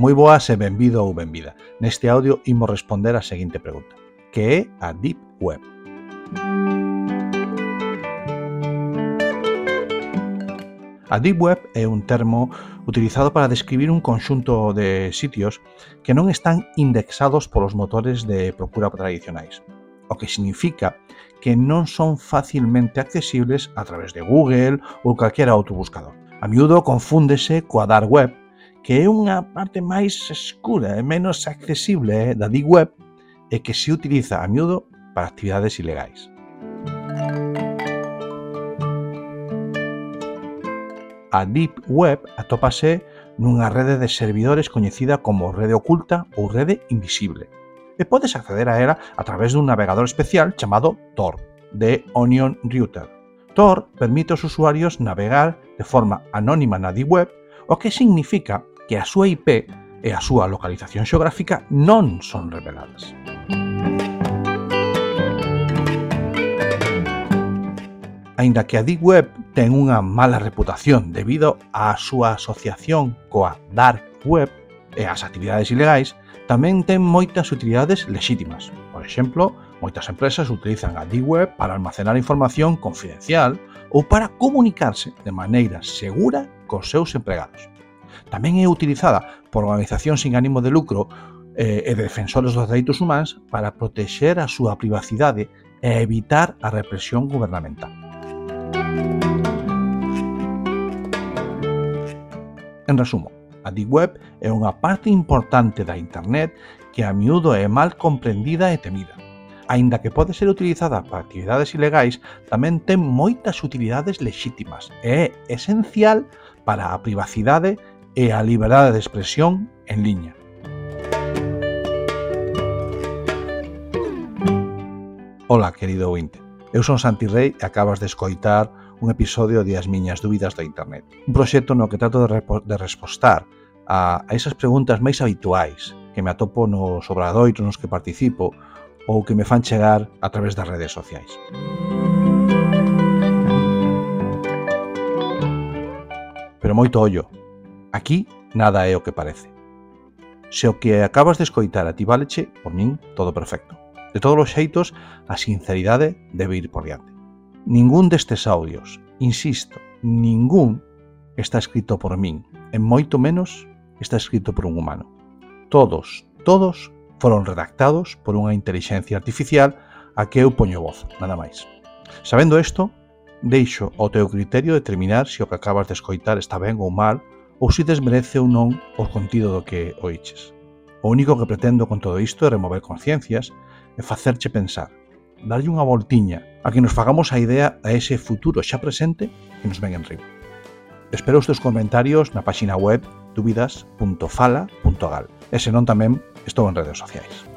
Moi boas e benvido ou benvida. Neste audio imos responder a seguinte pregunta. Que é a Deep Web? A Deep Web é un termo utilizado para describir un conxunto de sitios que non están indexados polos motores de procura tradicionais, o que significa que non son facilmente accesibles a través de Google ou calquera outro buscador. A miúdo confúndese coa dark web, que é unha parte máis escura e menos accesible eh, da Deep Web e que se utiliza a miúdo para actividades ilegais. A Deep Web atópase nunha rede de servidores coñecida como rede oculta ou rede invisible. E podes acceder a ela a través dun navegador especial chamado Tor, de Onion Router. Tor permite aos usuarios navegar de forma anónima na Deep Web, o que significa que a súa IP e a súa localización xeográfica non son reveladas. Aínda que a Deep Web ten unha mala reputación debido á súa asociación coa Dark Web e ás actividades ilegais, tamén ten moitas utilidades lexítimas. Por exemplo, moitas empresas utilizan a Deep Web para almacenar información confidencial ou para comunicarse de maneira segura cos seus empregados. Tamén é utilizada por organizacións sin ánimo de lucro eh, e defensores dos dereitos humanos para protexer a súa privacidade e evitar a represión gubernamental. En resumo, a Deep Web é unha parte importante da Internet que a miúdo é mal comprendida e temida. Aínda que pode ser utilizada para actividades ilegais, tamén ten moitas utilidades lexítimas e é esencial para a privacidade e a liberdade de expresión en liña. Ola, querido ointe. Eu son Santi Rey e acabas de escoitar un episodio de As miñas dúbidas da internet. Un proxecto no que trato de, de respostar a, a esas preguntas máis habituais que me atopo nos obradoiros nos que participo ou que me fan chegar a través das redes sociais. Pero moito ollo, Aquí nada é o que parece. Se o que acabas de escoitar a ti valeche, por min, todo perfecto. De todos os xeitos, a sinceridade debe ir por diante. Ningún destes audios, insisto, ningún está escrito por min, e moito menos está escrito por un humano. Todos, todos foron redactados por unha intelixencia artificial a que eu poño voz, nada máis. Sabendo isto, deixo ao teu criterio determinar se o que acabas de escoitar está ben ou mal ou se desmerece ou non o contido do que oiches. O único que pretendo con todo isto é remover conciencias e facerche pensar, darlle unha voltiña a que nos fagamos a idea a ese futuro xa presente que nos ven en río. Espero os teus comentarios na páxina web dúbidas.fala.gal e senón tamén estou en redes sociais.